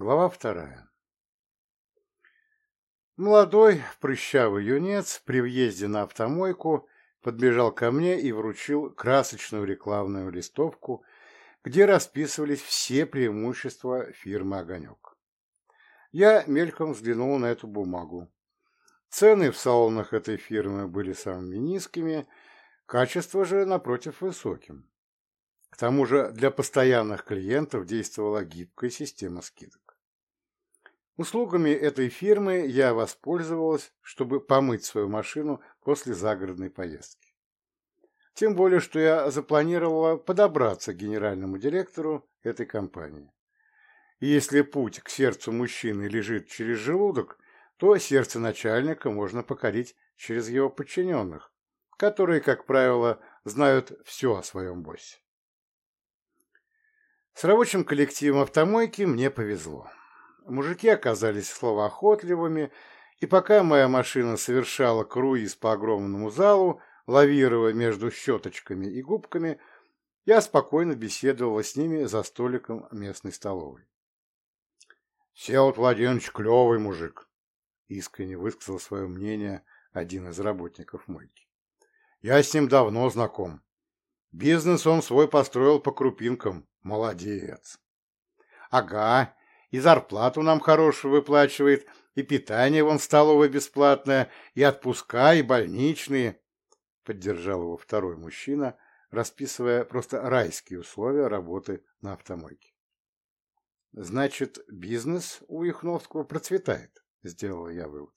Глава вторая. Молодой, прыщавый юнец при въезде на автомойку подбежал ко мне и вручил красочную рекламную листовку, где расписывались все преимущества фирмы «Огонек». Я мельком взглянул на эту бумагу. Цены в салонах этой фирмы были самыми низкими, качество же, напротив, высоким. К тому же для постоянных клиентов действовала гибкая система скидок. Услугами этой фирмы я воспользовалась, чтобы помыть свою машину после загородной поездки. Тем более, что я запланировала подобраться к генеральному директору этой компании. И если путь к сердцу мужчины лежит через желудок, то сердце начальника можно покорить через его подчиненных, которые, как правило, знают все о своем боссе. С рабочим коллективом автомойки мне повезло. Мужики оказались словоохотливыми, и пока моя машина совершала круиз по огромному залу, лавируя между щеточками и губками, я спокойно беседовала с ними за столиком местной столовой. «Сеот Владимирович клевый мужик», — искренне высказал свое мнение один из работников мойки. «Я с ним давно знаком. Бизнес он свой построил по крупинкам. Молодец». «Ага, и зарплату нам хорошую выплачивает, и питание вон столовое бесплатное, и отпуска, и больничные. Поддержал его второй мужчина, расписывая просто райские условия работы на автомойке. Значит, бизнес у Ихновского процветает, сделал я вывод.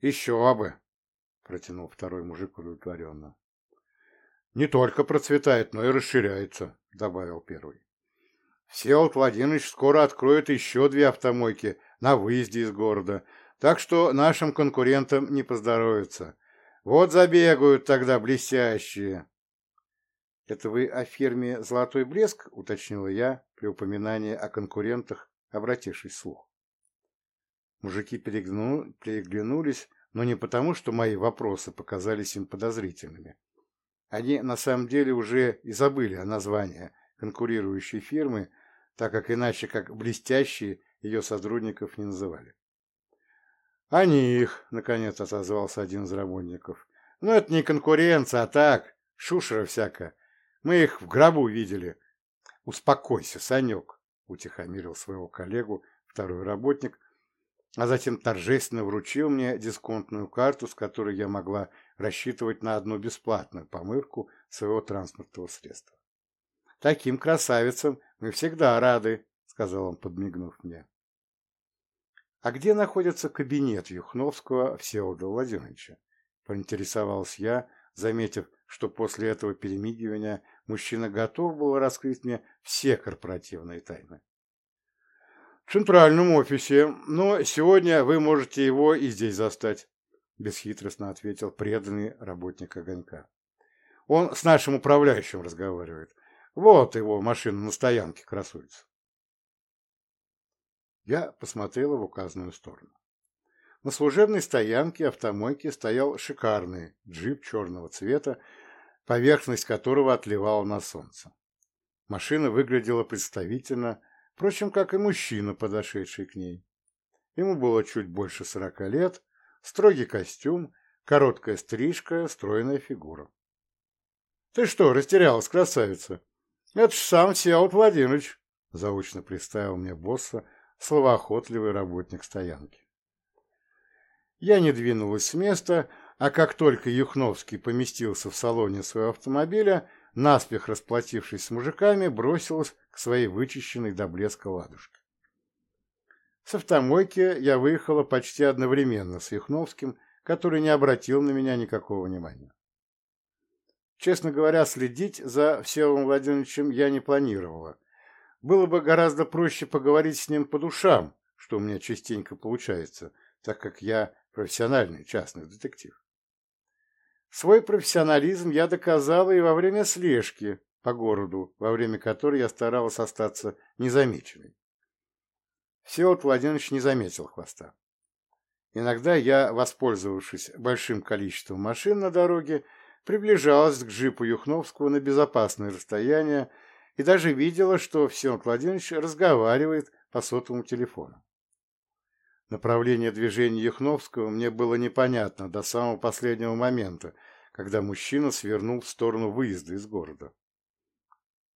Еще бы, протянул второй мужик удовлетворенно. Не только процветает, но и расширяется, добавил первый. Всеволод Владимирович скоро откроет еще две автомойки на выезде из города, так что нашим конкурентам не поздоровится. Вот забегают тогда блестящие. — Это вы о фирме «Золотой блеск»? — уточнила я при упоминании о конкурентах, обратившись вслух. Мужики перегляну... переглянулись, но не потому, что мои вопросы показались им подозрительными. Они на самом деле уже и забыли о названии конкурирующей фирмы, так как иначе как блестящие ее сотрудников не называли. «Они их», — наконец отозвался один из работников. «Но это не конкуренция, а так, шушера всякая. Мы их в гробу видели». «Успокойся, Санек», — утихомирил своего коллегу второй работник, а затем торжественно вручил мне дисконтную карту, с которой я могла рассчитывать на одну бесплатную помывку своего транспортного средства. Таким красавицам мы всегда рады, сказал он, подмигнув мне. А где находится кабинет Юхновского Всеволода Владимировича? Поинтересовался я, заметив, что после этого перемигивания мужчина готов был раскрыть мне все корпоративные тайны. В центральном офисе, но сегодня вы можете его и здесь застать, бесхитростно ответил преданный работник огонька. Он с нашим управляющим разговаривает. Вот его машина на стоянке красуется. Я посмотрела в указанную сторону. На служебной стоянке автомойки стоял шикарный джип черного цвета, поверхность которого отливала на солнце. Машина выглядела представительно, впрочем, как и мужчина, подошедший к ней. Ему было чуть больше сорока лет, строгий костюм, короткая стрижка, стройная фигура. — Ты что, растерялась, красавица? Это сам Сеут Владимирович, заочно представил мне босса словоохотливый работник стоянки. Я не двинулась с места, а как только Юхновский поместился в салоне своего автомобиля, наспех расплатившись с мужиками, бросилась к своей вычищенной до блеска ладушке. С автомойки я выехала почти одновременно с Юхновским, который не обратил на меня никакого внимания. Честно говоря, следить за Всеволодом Владимировичем я не планировала. Было бы гораздо проще поговорить с ним по душам, что у меня частенько получается, так как я профессиональный частный детектив. Свой профессионализм я доказала и во время слежки по городу, во время которой я старалась остаться незамеченной. Всеволод Владимирович не заметил хвоста. Иногда я, воспользовавшись большим количеством машин на дороге, приближалась к джипу Юхновского на безопасное расстояние и даже видела, что Всеволод Владимирович разговаривает по сотовому телефону. Направление движения Юхновского мне было непонятно до самого последнего момента, когда мужчина свернул в сторону выезда из города.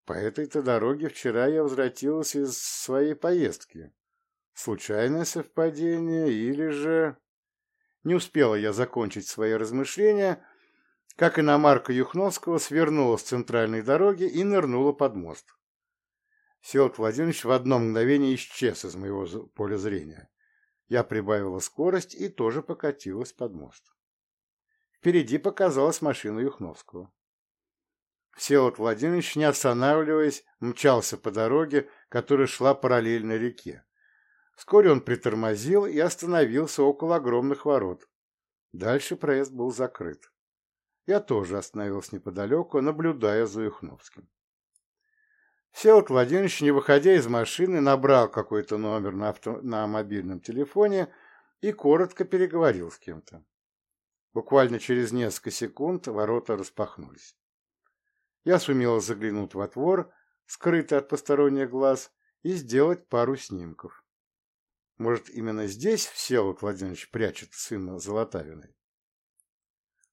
По этой-то дороге вчера я возвратилась из своей поездки. Случайное совпадение или же... Не успела я закончить свои размышления, как иномарка Юхновского свернула с центральной дороги и нырнула под мост. Всеволод Владимирович в одно мгновение исчез из моего поля зрения. Я прибавила скорость и тоже покатилась под мост. Впереди показалась машина Юхновского. Всеволод Владимирович, не останавливаясь, мчался по дороге, которая шла параллельно реке. Вскоре он притормозил и остановился около огромных ворот. Дальше проезд был закрыт. Я тоже остановился неподалеку, наблюдая за Юхновским. Всеволод Владимирович, не выходя из машины, набрал какой-то номер на, авто... на мобильном телефоне и коротко переговорил с кем-то. Буквально через несколько секунд ворота распахнулись. Я сумел заглянуть во двор, скрытый от посторонних глаз, и сделать пару снимков. Может, именно здесь Всеволод Владимирович прячет сына Золотавиной?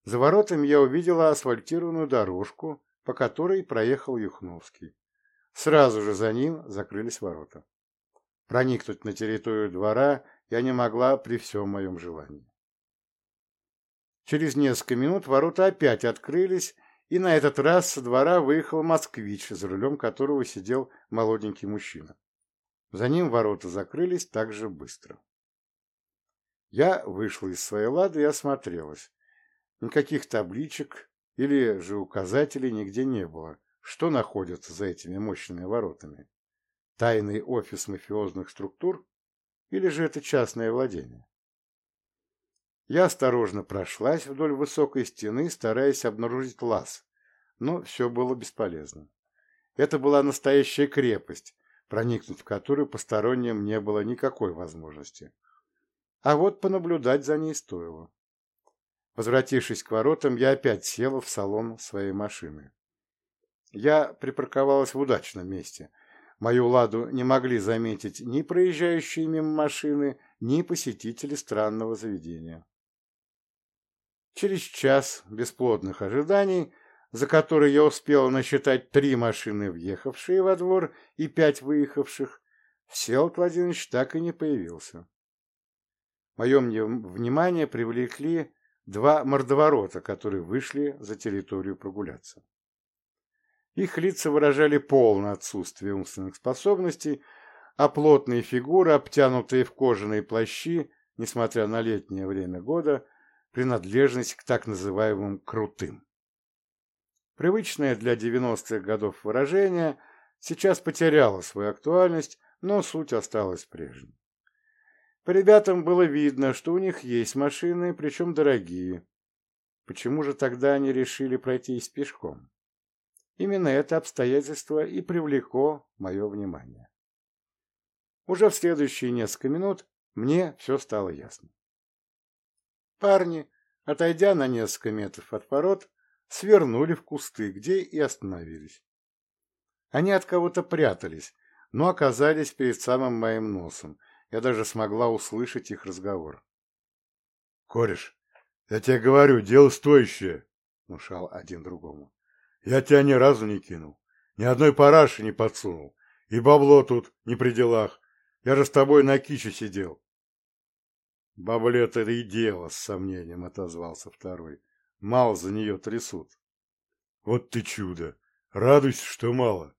За воротами я увидела асфальтированную дорожку, по которой проехал Юхновский. Сразу же за ним закрылись ворота. Проникнуть на территорию двора я не могла при всем моем желании. Через несколько минут ворота опять открылись, и на этот раз со двора выехал москвич, за рулем которого сидел молоденький мужчина. За ним ворота закрылись так же быстро. Я вышла из своей лады и осмотрелась. Никаких табличек или же указателей нигде не было, что находится за этими мощными воротами. Тайный офис мафиозных структур или же это частное владение? Я осторожно прошлась вдоль высокой стены, стараясь обнаружить лаз, но все было бесполезно. Это была настоящая крепость, проникнуть в которую посторонним не было никакой возможности. А вот понаблюдать за ней стоило. Возвратившись к воротам, я опять села в салон своей машины. Я припарковалась в удачном месте. Мою ладу не могли заметить ни проезжающие мимо машины, ни посетители странного заведения. Через час бесплодных ожиданий, за которые я успел насчитать три машины, въехавшие во двор, и пять выехавших, Всеволод Владимирович так и не появился. Мое внимание привлекли два мордоворота, которые вышли за территорию прогуляться. Их лица выражали полное отсутствие умственных способностей, а плотные фигуры, обтянутые в кожаные плащи, несмотря на летнее время года, принадлежность к так называемым «крутым». Привычное для 90-х годов выражение сейчас потеряло свою актуальность, но суть осталась прежней. По ребятам было видно, что у них есть машины, причем дорогие. Почему же тогда они решили пройтись пешком? Именно это обстоятельство и привлекло мое внимание. Уже в следующие несколько минут мне все стало ясно. Парни, отойдя на несколько метров от ворот, свернули в кусты, где и остановились. Они от кого-то прятались, но оказались перед самым моим носом. Я даже смогла услышать их разговор. — Кореш, я тебе говорю, дело стоящее, — внушал один другому. — Я тебя ни разу не кинул, ни одной параши не подсунул, и бабло тут не при делах. Я же с тобой на киче сидел. Баблет это и дело, с сомнением отозвался второй. Мало за нее трясут. Вот ты чудо! Радуйся, что мало,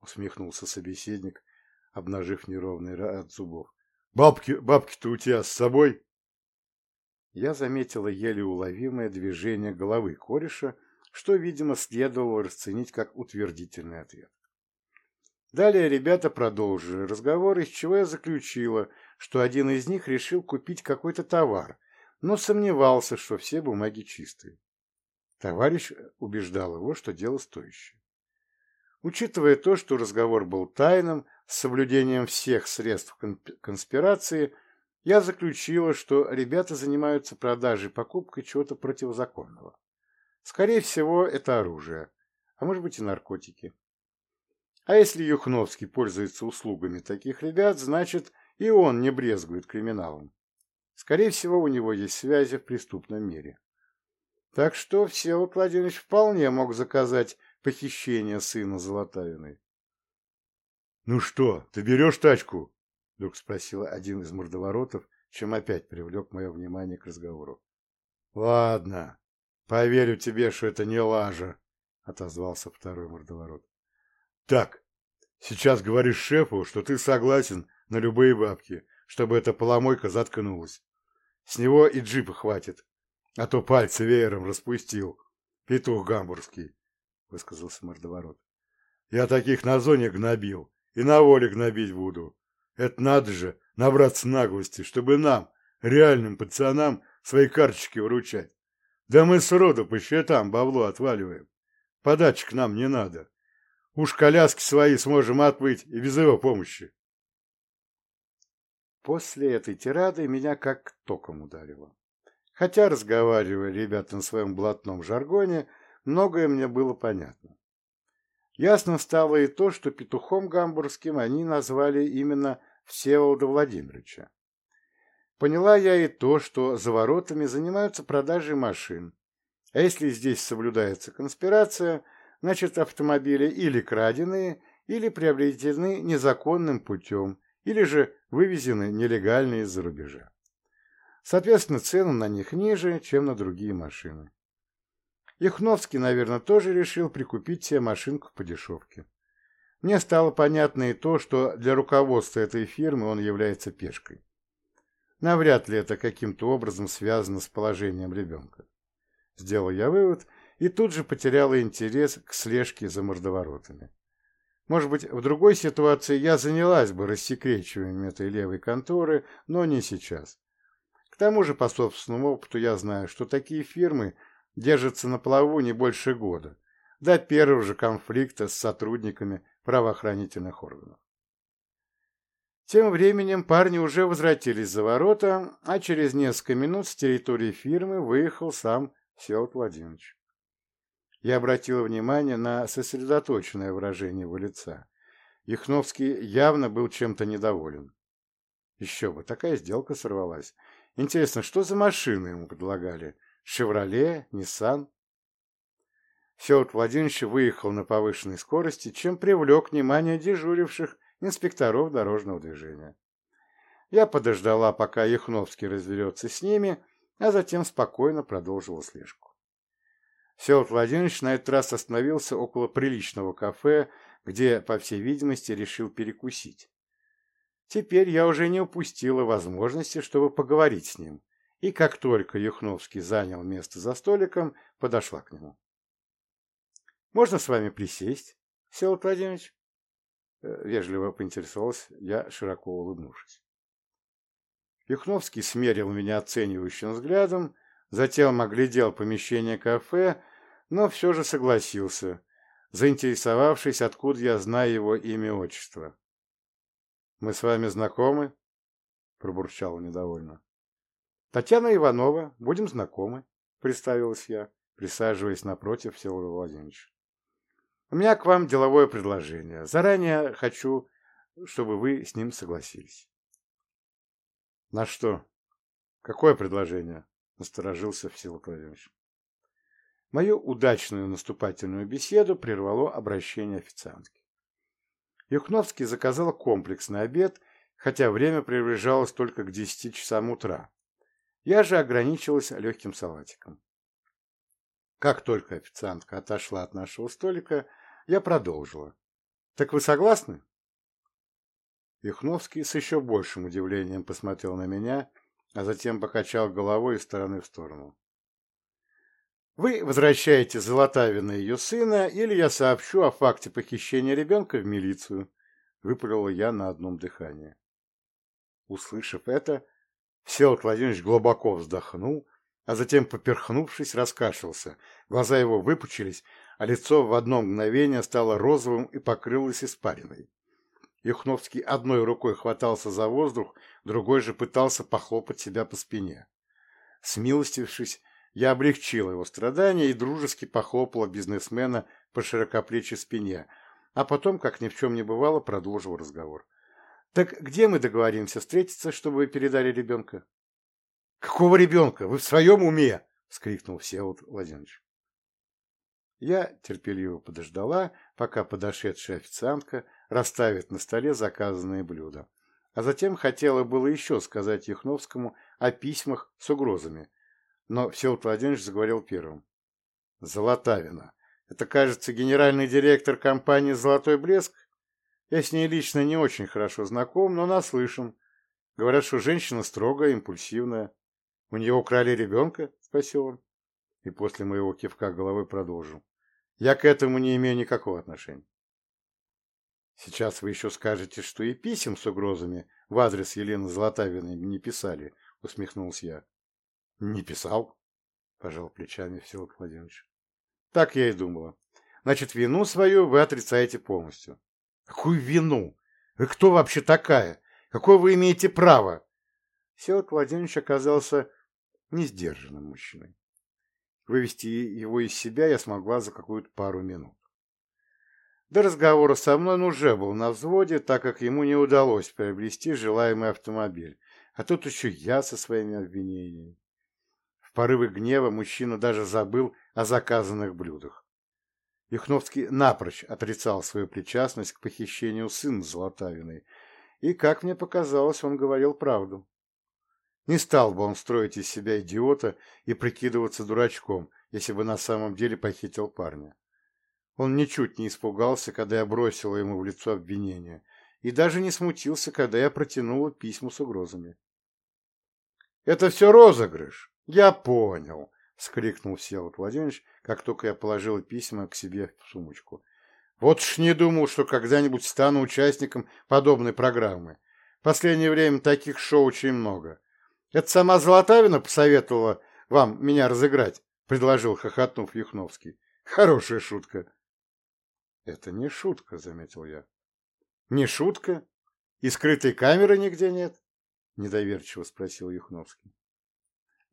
усмехнулся собеседник, обнажив неровный ряд зубов. Бабки, бабки-то у тебя с собой? Я заметила еле уловимое движение головы кореша, что, видимо, следовало расценить как утвердительный ответ. Далее ребята продолжили разговор, из чего я заключила, что один из них решил купить какой-то товар, но сомневался, что все бумаги чистые. Товарищ убеждал его, что дело стоящее. Учитывая то, что разговор был тайным, с соблюдением всех средств конспирации, я заключила, что ребята занимаются продажей и покупкой чего-то противозаконного. Скорее всего, это оружие, а может быть и наркотики. А если Юхновский пользуется услугами таких ребят, значит, и он не брезгует криминалом. Скорее всего, у него есть связи в преступном мире. Так что Всеволод Владимирович вполне мог заказать похищение сына Золотавиной. — Ну что, ты берешь тачку? — вдруг спросил один из мордоворотов, чем опять привлек мое внимание к разговору. — Ладно, поверю тебе, что это не лажа, — отозвался второй мордоворот. — Так, сейчас говоришь шефу, что ты согласен на любые бабки, чтобы эта поломойка заткнулась. С него и джипа хватит, а то пальцы веером распустил. Петух гамбургский, — высказался мордоворот. — Я таких на зоне гнобил и на воле гнобить буду. Это надо же набраться наглости, чтобы нам, реальным пацанам, свои карточки вручать. Да мы сроду по счетам бабло отваливаем. Подачек нам не надо. Уж коляски свои сможем отбыть и без его помощи. После этой тирады меня как током ударило. Хотя, разговаривая ребята на своем блатном жаргоне, многое мне было понятно. Ясно стало и то, что петухом гамбургским они назвали именно Всеволода Владимировича. Поняла я и то, что за воротами занимаются продажей машин. А если здесь соблюдается конспирация, значит автомобили или краденые, или приобретены незаконным путем, или же вывезены нелегально из-за рубежа. Соответственно, цены на них ниже, чем на другие машины. Яхновский, наверное, тоже решил прикупить себе машинку по дешевке. Мне стало понятно и то, что для руководства этой фирмы он является пешкой. Навряд ли это каким-то образом связано с положением ребенка. Сделал я вывод и тут же потерял интерес к слежке за мордоворотами. Может быть, в другой ситуации я занялась бы рассекречиванием этой левой конторы, но не сейчас. К тому же, по собственному опыту, я знаю, что такие фирмы держатся на плаву не больше года, до первого же конфликта с сотрудниками правоохранительных органов. Тем временем парни уже возвратились за ворота, а через несколько минут с территории фирмы выехал сам Всеволод Владимирович. Я обратил внимание на сосредоточенное выражение его лица. Яхновский явно был чем-то недоволен. Еще бы, такая сделка сорвалась. Интересно, что за машины ему предлагали? «Шевроле», «Ниссан»? Всеволод Владимирович выехал на повышенной скорости, чем привлек внимание дежуривших инспекторов дорожного движения. Я подождала, пока Яхновский разберется с ними, а затем спокойно продолжила слежку. Всеволод Владимирович на этот раз остановился около приличного кафе, где, по всей видимости, решил перекусить. Теперь я уже не упустила возможности, чтобы поговорить с ним, и как только Юхновский занял место за столиком, подошла к нему. «Можно с вами присесть, Всеволод Владимирович?» э, Вежливо поинтересовался я, широко улыбнувшись. Юхновский смерил меня оценивающим взглядом, Затем оглядел помещение кафе, но все же согласился, заинтересовавшись, откуда я знаю его имя и отчество. «Мы с вами знакомы?» — пробурчал недовольно. «Татьяна Иванова, будем знакомы», — представилась я, присаживаясь напротив Всеволода Владимировича. «У меня к вам деловое предложение. Заранее хочу, чтобы вы с ним согласились». «На что? Какое предложение?» — насторожился Всеволод Владимирович. Мою удачную наступательную беседу прервало обращение официантки. Юхновский заказал комплексный обед, хотя время приближалось только к десяти часам утра. Я же ограничилась легким салатиком. Как только официантка отошла от нашего столика, я продолжила. «Так вы согласны?» Юхновский с еще большим удивлением посмотрел на меня а затем покачал головой из стороны в сторону. «Вы возвращаете Золотавина и ее сына, или я сообщу о факте похищения ребенка в милицию», — выпалила я на одном дыхании. Услышав это, Всеволод Владимирович глубоко вздохнул, а затем, поперхнувшись, раскашлялся. Глаза его выпучились, а лицо в одно мгновение стало розовым и покрылось испариной. Юхновский одной рукой хватался за воздух, другой же пытался похлопать себя по спине. Смилостившись, я облегчил его страдания и дружески похлопала бизнесмена по широкоплечей спине, а потом, как ни в чем не бывало, продолжил разговор. «Так где мы договоримся встретиться, чтобы вы передали ребенка?» «Какого ребенка? Вы в своем уме?» — вскрикнул Всеволод Владимирович. Я терпеливо подождала, пока подошедшая официантка расставит на столе заказанные блюда, а затем хотела было еще сказать Яхновскому о письмах с угрозами, но Всеволод Владимирович заговорил первым. «Золотавина. Это, кажется, генеральный директор компании «Золотой блеск»? Я с ней лично не очень хорошо знаком, но наслышан. Говорят, что женщина строгая, импульсивная. У нее украли ребенка?» — спросил он. И после моего кивка головой продолжил. «Я к этому не имею никакого отношения». «Сейчас вы еще скажете, что и писем с угрозами в адрес Елены Золотавиной не писали», — усмехнулся я. «Не писал», — пожал плечами Всеволод Владимирович. «Так я и думала. Значит, вину свою вы отрицаете полностью». «Какую вину? Вы кто вообще такая? Какое вы имеете право?» Всеволод Владимирович оказался несдержанным мужчиной. Вывести его из себя я смогла за какую-то пару минут. До разговора со мной он уже был на взводе, так как ему не удалось приобрести желаемый автомобиль, а тут еще я со своими обвинениями. В порыве гнева мужчина даже забыл о заказанных блюдах. Юхновский напрочь отрицал свою причастность к похищению сына Золотавиной, и, как мне показалось, он говорил правду. Не стал бы он строить из себя идиота и прикидываться дурачком, если бы на самом деле похитил парня. Он ничуть не испугался, когда я бросила ему в лицо обвинение, и даже не смутился, когда я протянула письма с угрозами. «Это все розыгрыш! Я понял!» — скрикнул Всеволод Владимирович, как только я положила письма к себе в сумочку. «Вот ж не думал, что когда-нибудь стану участником подобной программы. В последнее время таких шоу очень много. Это сама Золотавина посоветовала вам меня разыграть?» — предложил, хохотнув Юхновский. «Хорошая шутка». «Это не шутка», — заметил я. «Не шутка? И скрытой камеры нигде нет?» — недоверчиво спросил Юхновский.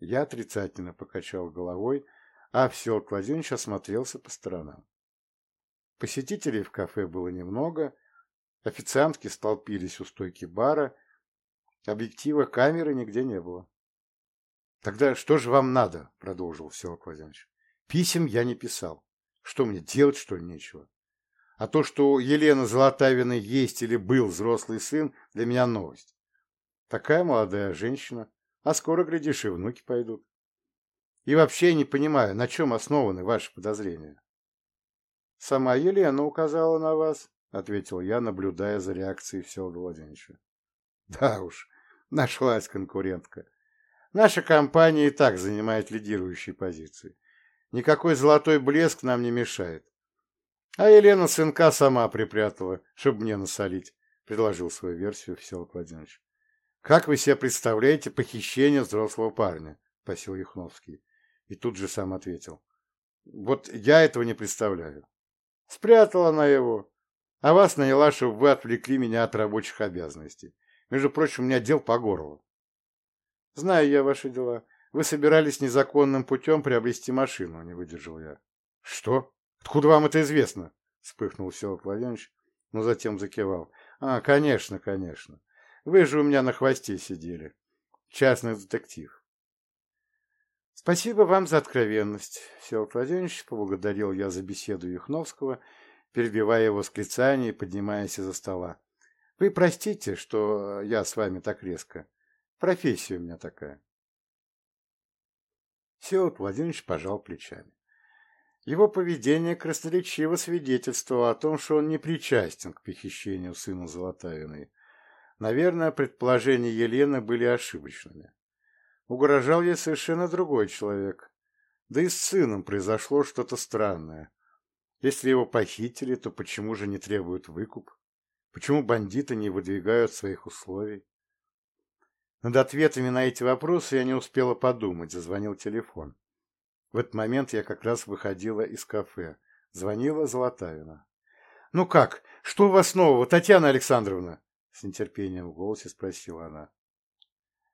Я отрицательно покачал головой, а Всеволод Владимирович осмотрелся по сторонам. Посетителей в кафе было немного, официантки столпились у стойки бара, Объектива камеры нигде не было. «Тогда что же вам надо?» — продолжил Всеволод Владимирович. «Писем я не писал. Что мне, делать, что ли, нечего? А то, что у Елены Золотавиной есть или был взрослый сын, для меня новость. Такая молодая женщина, а скоро, глядишь, и внуки пойдут. И вообще не понимаю, на чем основаны ваши подозрения?» «Сама Елена указала на вас», — ответил я, наблюдая за реакцией Всеволода Владимировича. Да уж, нашлась конкурентка. Наша компания и так занимает лидирующие позиции. Никакой золотой блеск нам не мешает. А Елена сынка сама припрятала, чтобы мне насолить, предложил свою версию Всеволод Владимирович. Как вы себе представляете похищение взрослого парня? спросил Юхновский. И тут же сам ответил. Вот я этого не представляю. Спрятала она его, а вас наняла, чтобы вы отвлекли меня от рабочих обязанностей. Между прочим, у меня дел по горло. Знаю я ваши дела. Вы собирались незаконным путем приобрести машину, не выдержал я. Что? Откуда вам это известно? Вспыхнул Всеволод Владимирович, но затем закивал. А, конечно, конечно. Вы же у меня на хвосте сидели. Частный детектив. Спасибо вам за откровенность, Всеволод Владимирович, поблагодарил я за беседу Юхновского, перебивая его восклицание и поднимаясь из-за стола. Вы простите, что я с вами так резко. Профессия у меня такая. Всеволод Владимирович пожал плечами. Его поведение красноречиво свидетельствовало о том, что он не причастен к похищению сына Золотавиной. Наверное, предположения Елены были ошибочными. Угрожал ей совершенно другой человек. Да и с сыном произошло что-то странное. Если его похитили, то почему же не требуют выкуп? Почему бандиты не выдвигают своих условий? Над ответами на эти вопросы я не успела подумать, зазвонил телефон. В этот момент я как раз выходила из кафе. Звонила Золотавина. «Ну как? Что у вас нового, Татьяна Александровна?» С нетерпением в голосе спросила она.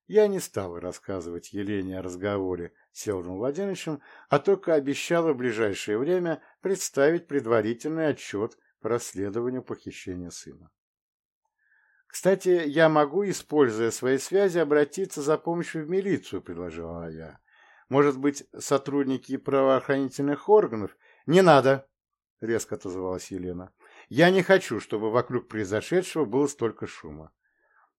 Я не стала рассказывать Елене о разговоре с Севером Владимировичем, а только обещала в ближайшее время представить предварительный отчет по расследованию похищения сына. «Кстати, я могу, используя свои связи, обратиться за помощью в милицию», — предложила я. «Может быть, сотрудники правоохранительных органов?» «Не надо», — резко отозвалась Елена. «Я не хочу, чтобы вокруг произошедшего было столько шума.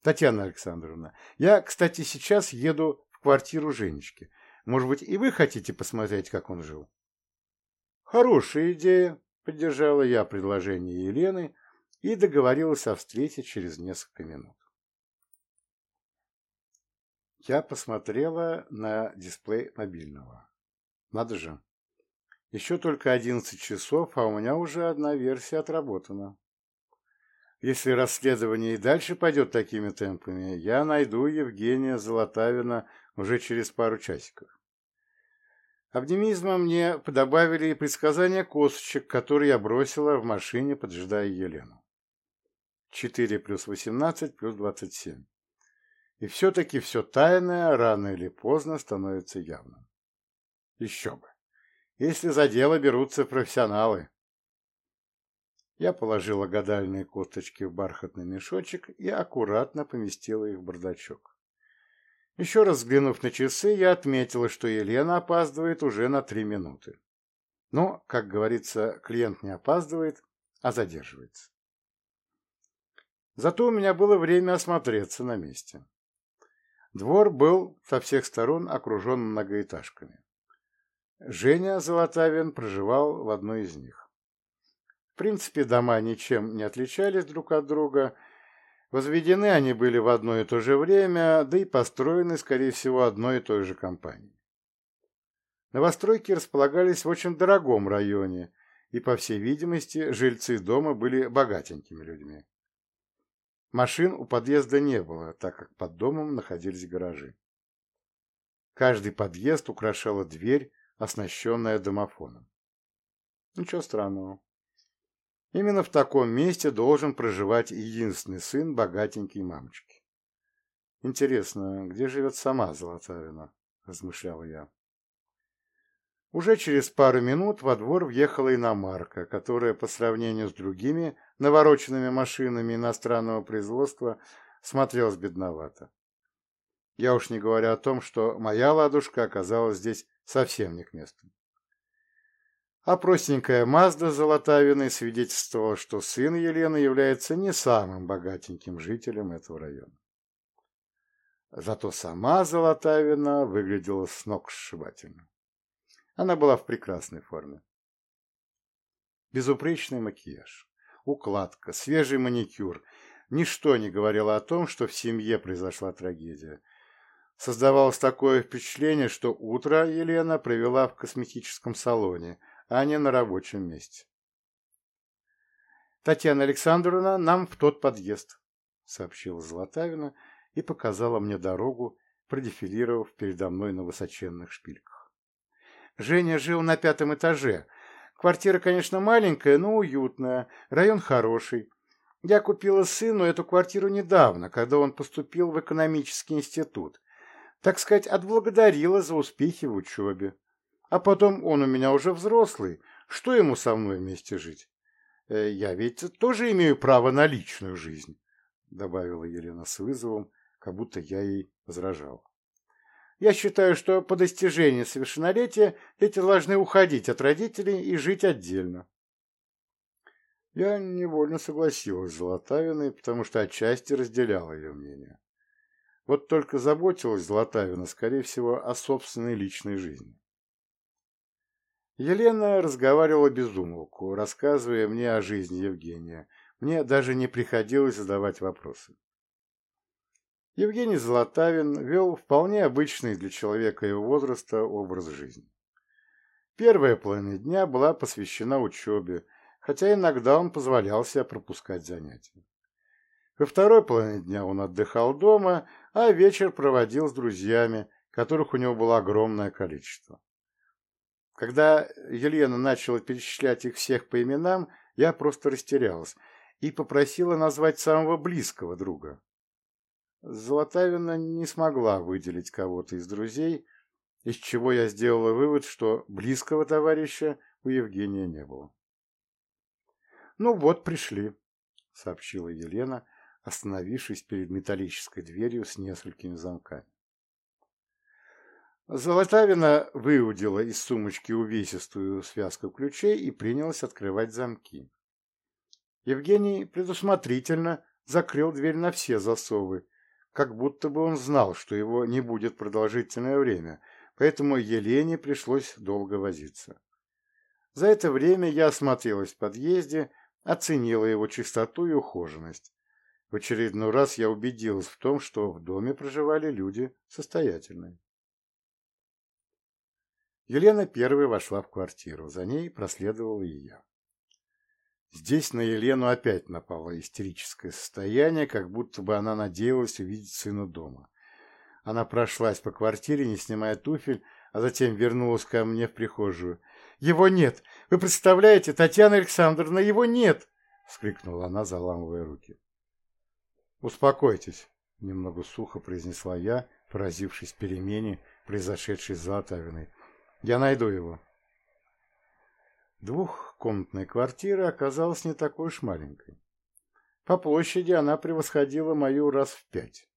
Татьяна Александровна, я, кстати, сейчас еду в квартиру Женечки. Может быть, и вы хотите посмотреть, как он жил?» «Хорошая идея», — поддержала я предложение Елены и договорилась о встрече через несколько минут. Я посмотрела на дисплей мобильного. Надо же. Еще только 11 часов, а у меня уже одна версия отработана. Если расследование и дальше пойдет такими темпами, я найду Евгения Золотавина уже через пару часиков. Оптимизма мне добавили и предсказания косточек, которые я бросила в машине, поджидая Елену. 4 плюс 18 плюс 27. И все-таки все тайное рано или поздно становится явным. Еще бы. Если за дело берутся профессионалы. Я положила гадальные косточки в бархатный мешочек и аккуратно поместила их в бардачок. Еще раз взглянув на часы, я отметила, что Елена опаздывает уже на три минуты. Но, как говорится, клиент не опаздывает, а задерживается. Зато у меня было время осмотреться на месте. Двор был со всех сторон окружен многоэтажками. Женя Золотавин проживал в одной из них. В принципе, дома ничем не отличались друг от друга. Возведены они были в одно и то же время, да и построены, скорее всего, одной и той же компанией. Новостройки располагались в очень дорогом районе, и, по всей видимости, жильцы дома были богатенькими людьми. Машин у подъезда не было, так как под домом находились гаражи. Каждый подъезд украшала дверь, оснащенная домофоном. Ничего странного. Именно в таком месте должен проживать единственный сын богатенькой мамочки. Интересно, где живет сама Золотавина? размышляла я. Уже через пару минут во двор въехала иномарка, которая по сравнению с другими навороченными машинами иностранного производства смотрелась бедновато. Я уж не говорю о том, что моя ладушка оказалась здесь совсем не к месту. А простенькая Мазда Золотавиной свидетельствовала, что сын Елены является не самым богатеньким жителем этого района. Зато сама Золотавина выглядела с ног сшибательно. Она была в прекрасной форме. Безупречный макияж, укладка, свежий маникюр. Ничто не говорило о том, что в семье произошла трагедия. Создавалось такое впечатление, что утро Елена провела в косметическом салоне, а не на рабочем месте. «Татьяна Александровна, нам в тот подъезд», — сообщила Золотавина и показала мне дорогу, продефилировав передо мной на высоченных шпильках. Женя жил на пятом этаже. Квартира, конечно, маленькая, но уютная, район хороший. Я купила сыну эту квартиру недавно, когда он поступил в экономический институт. Так сказать, отблагодарила за успехи в учебе. А потом он у меня уже взрослый, что ему со мной вместе жить? Э, я ведь тоже имею право на личную жизнь, добавила Елена с вызовом, как будто я ей возражал. Я считаю, что по достижении совершеннолетия дети должны уходить от родителей и жить отдельно. Я невольно согласилась с Золотавиной, потому что отчасти разделяла ее мнение. Вот только заботилась Золотавина, скорее всего, о собственной личной жизни. Елена разговаривала без умолку, рассказывая мне о жизни Евгения. Мне даже не приходилось задавать вопросы. Евгений Золотавин вел вполне обычный для человека его возраста образ жизни. Первая половина дня была посвящена учебе, хотя иногда он позволял себе пропускать занятия. Во второй половине дня он отдыхал дома, а вечер проводил с друзьями, которых у него было огромное количество. Когда Елена начала перечислять их всех по именам, я просто растерялась и попросила назвать самого близкого друга. Золотавина не смогла выделить кого-то из друзей, из чего я сделала вывод, что близкого товарища у Евгения не было. Ну вот, пришли, сообщила Елена, остановившись перед металлической дверью с несколькими замками. Золотавина выудила из сумочки увесистую связку ключей и принялась открывать замки. Евгений предусмотрительно закрыл дверь на все засовы, как будто бы он знал, что его не будет продолжительное время, поэтому Елене пришлось долго возиться. За это время я осмотрелась в подъезде, оценила его чистоту и ухоженность. В очередной раз я убедилась в том, что в доме проживали люди состоятельные. Елена первой вошла в квартиру, за ней проследовала и я. Здесь на Елену опять напало истерическое состояние, как будто бы она надеялась увидеть сына дома. Она прошлась по квартире, не снимая туфель, а затем вернулась ко мне в прихожую. «Его нет! Вы представляете, Татьяна Александровна, его нет!» — вскрикнула она, заламывая руки. «Успокойтесь», — немного сухо произнесла я, поразившись перемене, произошедшей с Золотавиной. Я найду его. Двухкомнатная квартира оказалась не такой уж маленькой. По площади она превосходила мою раз в пять.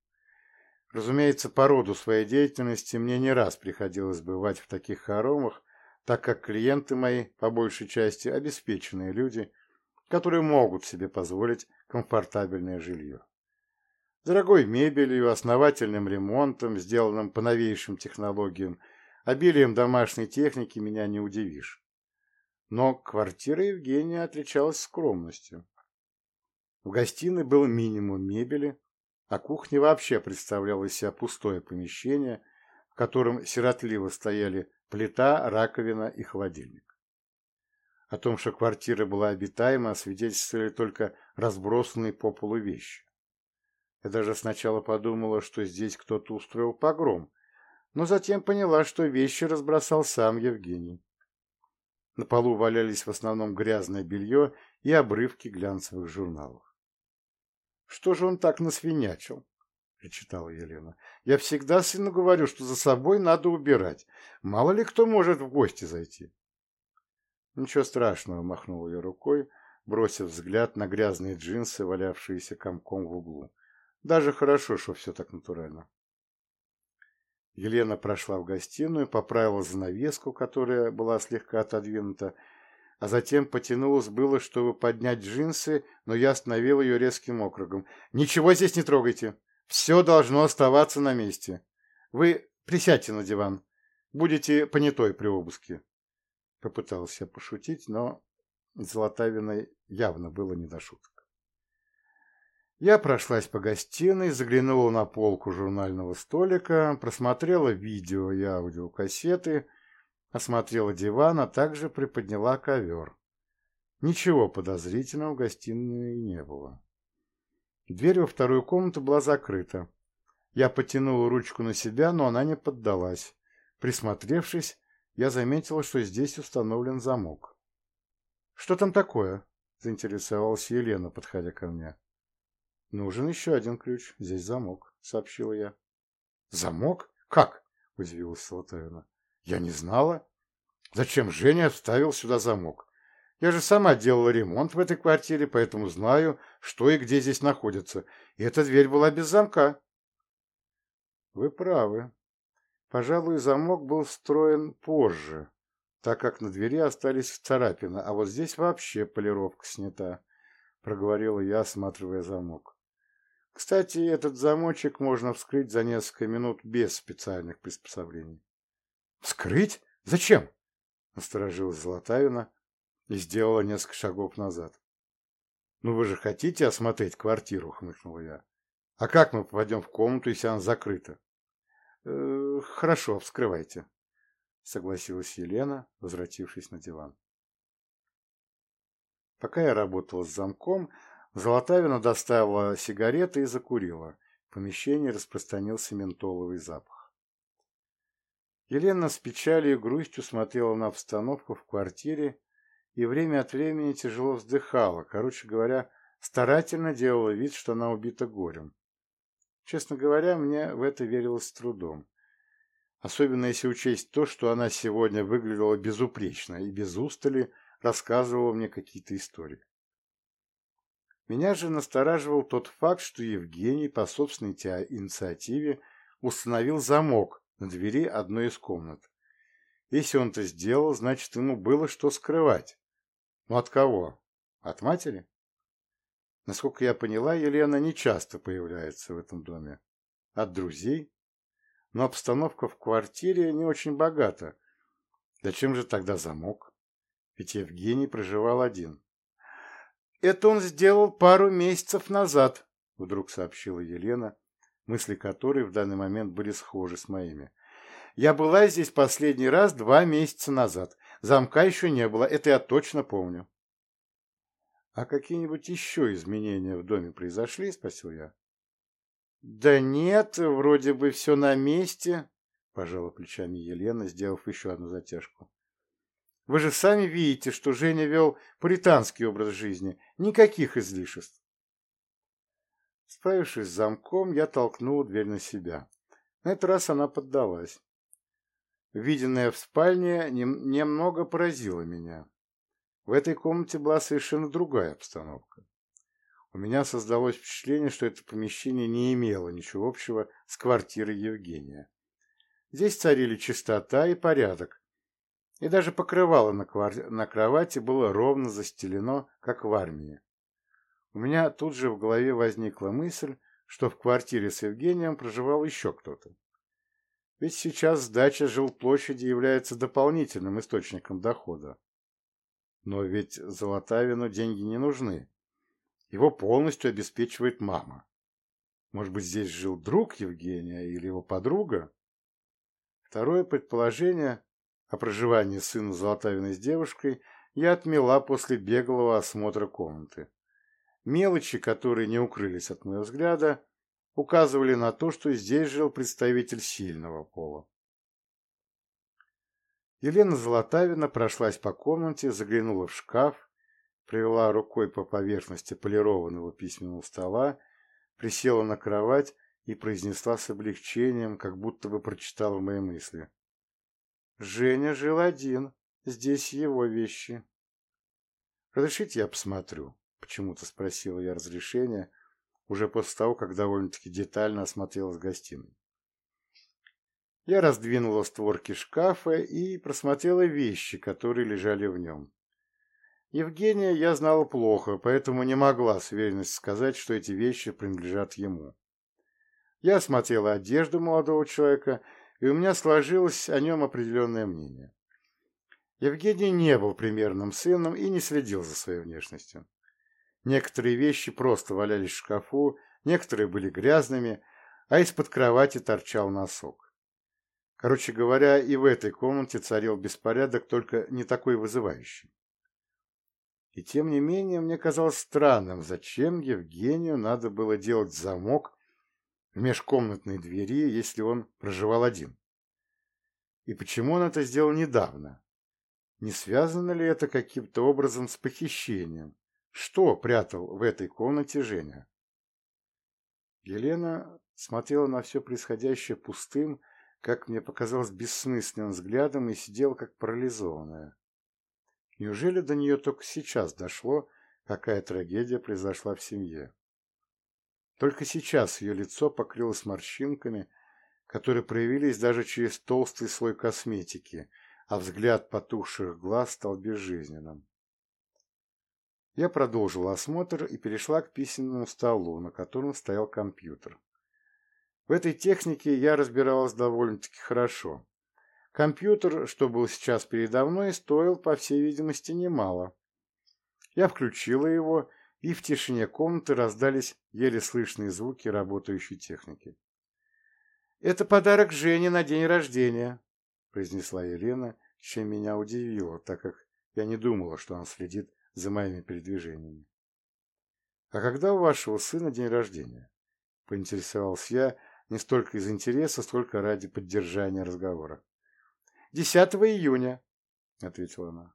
Разумеется, по роду своей деятельности мне не раз приходилось бывать в таких хоромах, так как клиенты мои, по большей части, обеспеченные люди, которые могут себе позволить комфортабельное жилье. Дорогой мебелью, основательным ремонтом, сделанным по новейшим технологиям Обилием домашней техники меня не удивишь. Но квартира Евгения отличалась скромностью. В гостиной был минимум мебели, а кухня вообще представляла из себя пустое помещение, в котором сиротливо стояли плита, раковина и холодильник. О том, что квартира была обитаема, свидетельствовали только разбросанные по полу вещи. Я даже сначала подумала, что здесь кто-то устроил погром, но затем поняла, что вещи разбросал сам Евгений. На полу валялись в основном грязное белье и обрывки глянцевых журналов. «Что же он так насвинячил?» — причитала Елена. «Я всегда сыну говорю, что за собой надо убирать. Мало ли кто может в гости зайти». «Ничего страшного», — махнул я рукой, бросив взгляд на грязные джинсы, валявшиеся комком в углу. «Даже хорошо, что все так натурально». Елена прошла в гостиную, поправила занавеску, которая была слегка отодвинута, а затем потянулась было, чтобы поднять джинсы, но я остановил ее резким округом. «Ничего здесь не трогайте! Все должно оставаться на месте. Вы присядьте на диван. Будете понятой при обыске». Попытался пошутить, но Золотавиной явно было не до шуток. Я прошлась по гостиной, заглянула на полку журнального столика, просмотрела видео и аудиокассеты, осмотрела диван, а также приподняла ковер. Ничего подозрительного в гостиной не было. Дверь во вторую комнату была закрыта. Я потянула ручку на себя, но она не поддалась. Присмотревшись, я заметила, что здесь установлен замок. «Что там такое?» – заинтересовалась Елена, подходя ко мне. «Нужен еще один ключ. Здесь замок», — сообщила я. «Замок? Как?» — удивилась Солотаевна. «Я не знала. Зачем Женя вставил сюда замок? Я же сама делала ремонт в этой квартире, поэтому знаю, что и где здесь находится. И эта дверь была без замка». «Вы правы. Пожалуй, замок был встроен позже, так как на двери остались царапины, а вот здесь вообще полировка снята», — проговорила я, осматривая замок. Кстати, этот замочек можно вскрыть за несколько минут без специальных приспособлений. «Вскрыть? Зачем?» – насторожилась Золотавина и сделала несколько шагов назад. «Ну вы же хотите осмотреть квартиру?» – хмыкнула я. «А как мы попадем в комнату, если она закрыта?» «Э, «Хорошо, вскрывайте», — согласилась Елена, возвратившись на диван. Пока я работала с замком, Золотавина доставила сигареты и закурила. В помещении распространился ментоловый запах. Елена с печалью и грустью смотрела на обстановку в квартире и время от времени тяжело вздыхала, короче говоря, старательно делала вид, что она убита горем. Честно говоря, мне в это верилось с трудом. Особенно если учесть то, что она сегодня выглядела безупречно и без устали рассказывала мне какие-то истории. Меня же настораживал тот факт, что Евгений по собственной инициативе установил замок на двери одной из комнат. Если он это сделал, значит, ему было что скрывать. Но от кого? От матери? Насколько я поняла, Елена не часто появляется в этом доме. От друзей? Но обстановка в квартире не очень богата. Зачем же тогда замок? Ведь Евгений проживал один. «Это он сделал пару месяцев назад», — вдруг сообщила Елена, мысли которой в данный момент были схожи с моими. «Я была здесь последний раз два месяца назад. Замка еще не было, это я точно помню». «А какие-нибудь еще изменения в доме произошли?» — спросил я. «Да нет, вроде бы все на месте», — пожала плечами Елена, сделав еще одну затяжку. «Вы же сами видите, что Женя вел пуританский образ жизни, никаких излишеств». Справившись с замком, я толкнул дверь на себя. На этот раз она поддалась. Виденное в спальне немного поразило меня. В этой комнате была совершенно другая обстановка. У меня создалось впечатление, что это помещение не имело ничего общего с квартирой Евгения. Здесь царили чистота и порядок, и даже покрывало на, квар... на кровати было ровно застелено, как в армии. У меня тут же в голове возникла мысль, что в квартире с Евгением проживал еще кто-то. Ведь сейчас сдача жилплощади является дополнительным источником дохода. Но ведь Золотавину деньги не нужны. Его полностью обеспечивает мама. Может быть, здесь жил друг Евгения или его подруга? Второе предположение о проживании сына Золотавиной с девушкой я отмела после беглого осмотра комнаты. Мелочи, которые не укрылись от моего взгляда, указывали на то, что здесь жил представитель сильного пола. Елена Золотавина прошлась по комнате, заглянула в шкаф, провела рукой по поверхности полированного письменного стола, присела на кровать и произнесла с облегчением, как будто бы прочитала мои мысли. «Женя жил один, здесь его вещи». «Разрешите я посмотрю?» — почему-то спросила я разрешения, уже после того, как довольно-таки детально осмотрелась гостиной. Я раздвинула створки шкафа и просмотрела вещи, которые лежали в нем. Евгения я знала плохо, поэтому не могла с уверенностью сказать, что эти вещи принадлежат ему. Я осмотрела одежду молодого человека, и у меня сложилось о нем определенное мнение. Евгений не был примерным сыном и не следил за своей внешностью. Некоторые вещи просто валялись в шкафу, некоторые были грязными, а из-под кровати торчал носок. Короче говоря, и в этой комнате царил беспорядок, только не такой вызывающий. И тем не менее, мне казалось странным, зачем Евгению надо было делать замок в межкомнатной двери, если он проживал один. И почему он это сделал недавно? Не связано ли это каким-то образом с похищением? Что прятал в этой комнате Женя? Елена смотрела на все происходящее пустым, как мне показалось, бессмысленным взглядом и сидела как парализованная. Неужели до нее только сейчас дошло, какая трагедия произошла в семье? Только сейчас ее лицо покрылось морщинками, которые проявились даже через толстый слой косметики, а взгляд потухших глаз стал безжизненным. Я продолжила осмотр и перешла к письменному столу, на котором стоял компьютер. В этой технике я разбиралась довольно-таки хорошо. Компьютер, что был сейчас передо мной, стоил, по всей видимости, немало. Я включила его, и в тишине комнаты раздались еле слышные звуки работающей техники. «Это подарок Жене на день рождения», — произнесла Елена, чем меня удивило, так как я не думала, что она следит за моими передвижениями. «А когда у вашего сына день рождения?» — поинтересовался я, не столько из интереса, сколько ради поддержания разговора. «10 июня», — ответила она.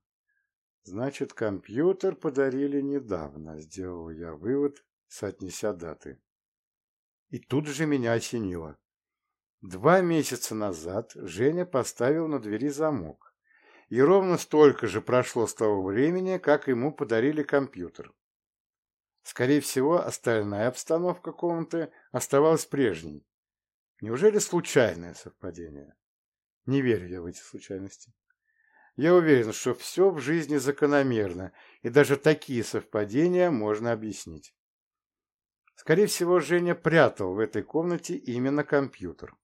«Значит, компьютер подарили недавно», — сделал я вывод, соотнеся даты. И тут же меня осенило. Два месяца назад Женя поставил на двери замок, и ровно столько же прошло с того времени, как ему подарили компьютер. Скорее всего, остальная обстановка комнаты оставалась прежней. Неужели случайное совпадение? Не верю я в эти случайности. Я уверен, что все в жизни закономерно, и даже такие совпадения можно объяснить. Скорее всего, Женя прятал в этой комнате именно компьютер.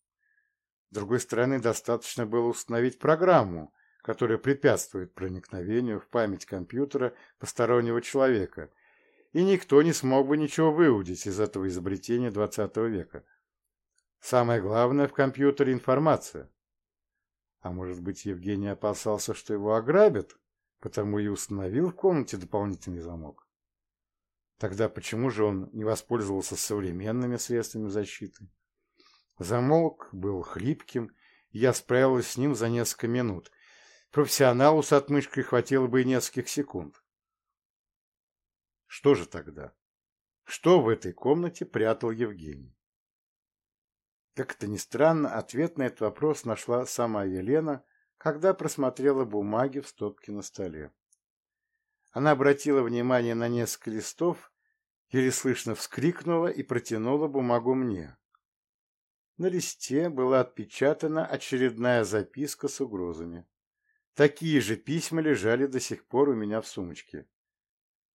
С другой стороны, достаточно было установить программу, которая препятствует проникновению в память компьютера постороннего человека, и никто не смог бы ничего выудить из этого изобретения XX века. Самое главное в компьютере – информация. А может быть, Евгений опасался, что его ограбят, потому и установил в комнате дополнительный замок? Тогда почему же он не воспользовался современными средствами защиты? Замок был хлипким, и я справилась с ним за несколько минут. Профессионалу с отмышкой хватило бы и нескольких секунд. Что же тогда? Что в этой комнате прятал Евгений? Как это ни странно, ответ на этот вопрос нашла сама Елена, когда просмотрела бумаги в стопке на столе. Она обратила внимание на несколько листов, еле слышно вскрикнула и протянула бумагу мне. На листе была отпечатана очередная записка с угрозами. Такие же письма лежали до сих пор у меня в сумочке.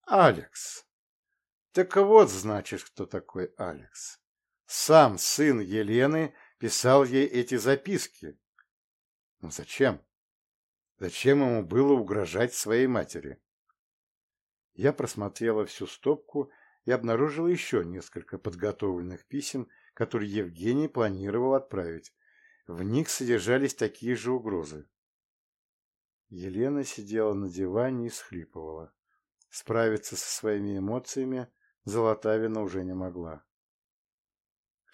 «Алекс!» «Так вот, значит, кто такой Алекс!» Сам сын Елены писал ей эти записки. Но зачем? Зачем ему было угрожать своей матери? Я просмотрела всю стопку и обнаружила еще несколько подготовленных писем, которые Евгений планировал отправить. В них содержались такие же угрозы. Елена сидела на диване и схлипывала. Справиться со своими эмоциями Золотавина уже не могла.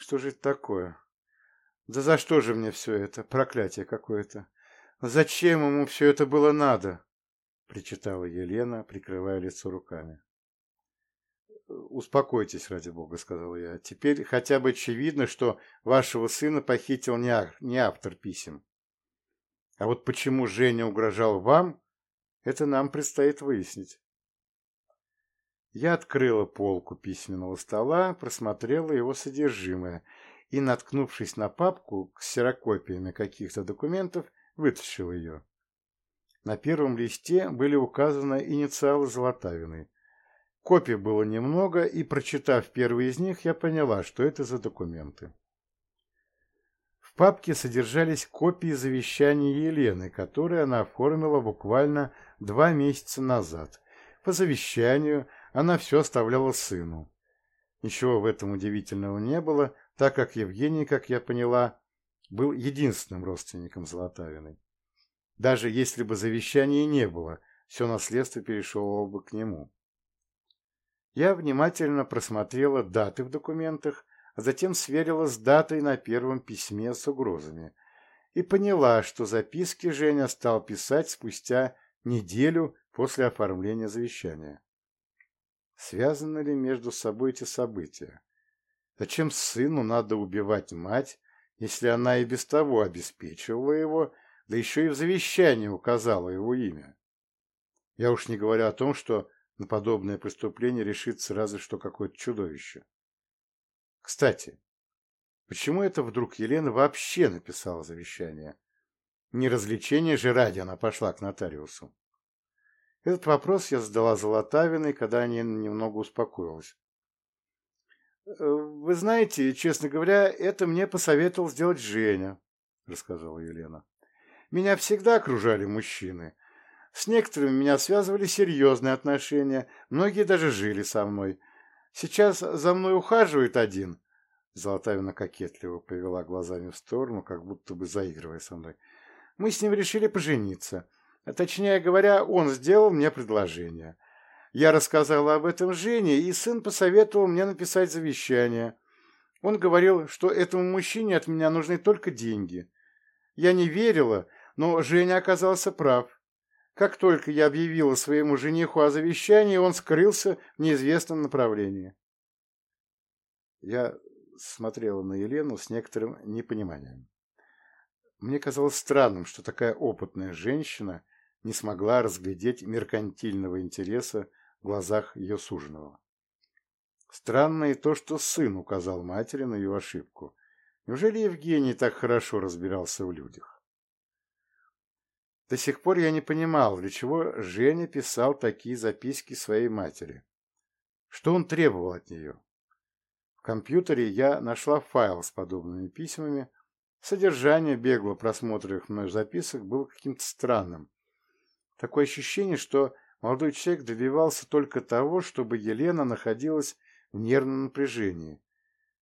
Что же это такое? Да за что же мне все это? Проклятие какое-то. Зачем ему все это было надо? Причитала Елена, прикрывая лицо руками. «Успокойтесь, ради бога», — сказал я. «Теперь хотя бы очевидно, что вашего сына похитил не, не автор писем. А вот почему Женя угрожал вам, это нам предстоит выяснить». Я открыла полку письменного стола, просмотрела его содержимое и, наткнувшись на папку с серокопиями каких-то документов, вытащила ее. На первом листе были указаны инициалы Золотавиной. Копий было немного, и, прочитав первый из них, я поняла, что это за документы. В папке содержались копии завещания Елены, которые она оформила буквально два месяца назад. По завещанию – она все оставляла сыну. Ничего в этом удивительного не было, так как Евгений, как я поняла, был единственным родственником Золотавиной. Даже если бы завещания не было, все наследство перешло бы к нему. Я внимательно просмотрела даты в документах, а затем сверила с датой на первом письме с угрозами и поняла, что записки Женя стал писать спустя неделю после оформления завещания. Связаны ли между собой эти события? Зачем сыну надо убивать мать, если она и без того обеспечивала его, да еще и в завещании указала его имя? Я уж не говорю о том, что на подобное преступление решится разве что какое-то чудовище. Кстати, почему это вдруг Елена вообще написала завещание? Не развлечение же ради она пошла к нотариусу. Этот вопрос я задала Золотавиной, когда они немного успокоилась. «Э, «Вы знаете, честно говоря, это мне посоветовал сделать Женя», — рассказала Елена. «Меня всегда окружали мужчины. С некоторыми меня связывали серьезные отношения, многие даже жили со мной. Сейчас за мной ухаживает один». Золотавина кокетливо повела глазами в сторону, как будто бы заигрывая со мной. «Мы с ним решили пожениться». Точнее говоря, он сделал мне предложение. Я рассказала об этом Жене, и сын посоветовал мне написать завещание. Он говорил, что этому мужчине от меня нужны только деньги. Я не верила, но Женя оказался прав. Как только я объявила своему жениху о завещании, он скрылся в неизвестном направлении. Я смотрела на Елену с некоторым непониманием. Мне казалось странным, что такая опытная женщина не смогла разглядеть меркантильного интереса в глазах ее суженого. Странно и то, что сын указал матери на ее ошибку. Неужели Евгений так хорошо разбирался в людях? До сих пор я не понимал, для чего Женя писал такие записки своей матери. Что он требовал от нее? В компьютере я нашла файл с подобными письмами. Содержание бегло просмотренных мной записок было каким-то странным. Такое ощущение, что молодой человек добивался только того, чтобы Елена находилась в нервном напряжении.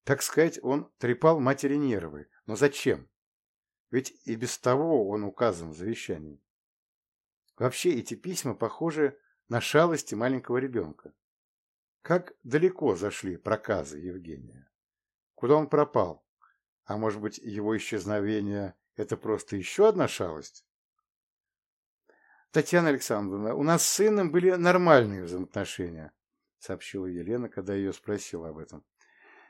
Так сказать, он трепал матери нервы. Но зачем? Ведь и без того он указан в завещании. Вообще эти письма похожи на шалости маленького ребенка. Как далеко зашли проказы Евгения? Куда он пропал? А может быть, его исчезновение – это просто еще одна шалость? Татьяна Александровна, у нас с сыном были нормальные взаимоотношения, сообщила Елена, когда ее спросила об этом.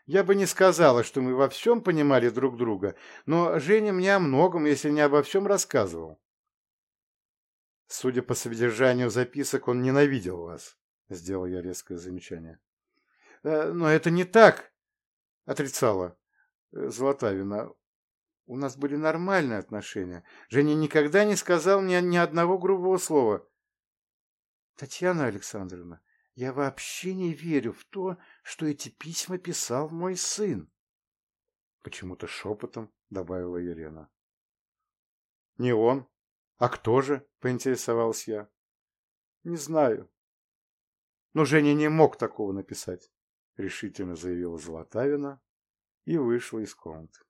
Я бы не сказала, что мы во всем понимали друг друга, но Женя мне о многом, если не обо всем, рассказывал. Судя по содержанию записок, он ненавидел вас, сделал я резкое замечание. «Э, но это не так, отрицала э, Золотавина. У нас были нормальные отношения. Женя никогда не сказал мне ни одного грубого слова. Татьяна Александровна, я вообще не верю в то, что эти письма писал мой сын. Почему-то шепотом добавила Елена. Не он. А кто же? Поинтересовался я. Не знаю. Но Женя не мог такого написать, решительно заявила Золотавина и вышла из комнаты.